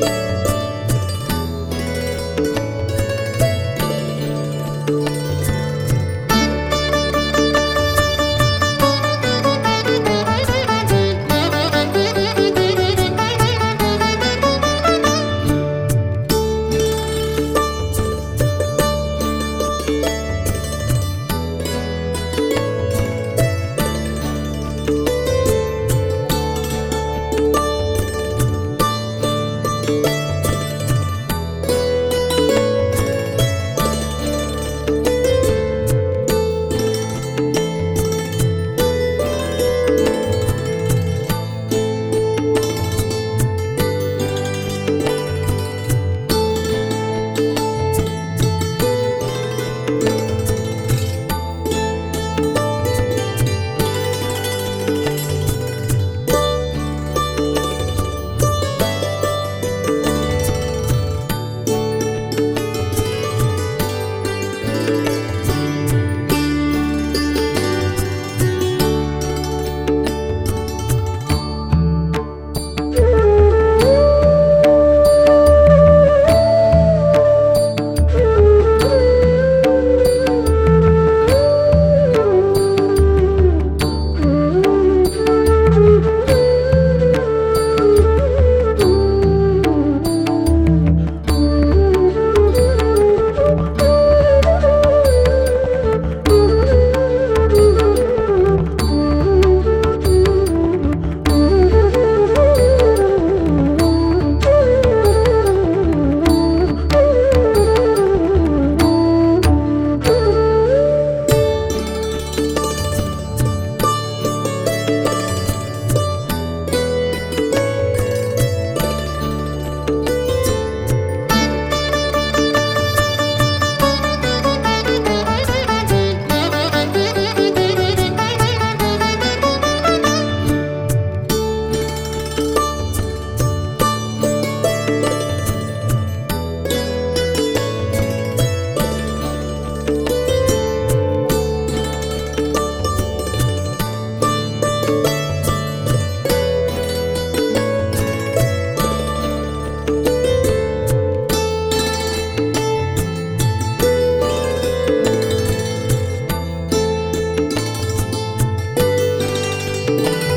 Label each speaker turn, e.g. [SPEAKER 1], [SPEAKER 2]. [SPEAKER 1] thank you you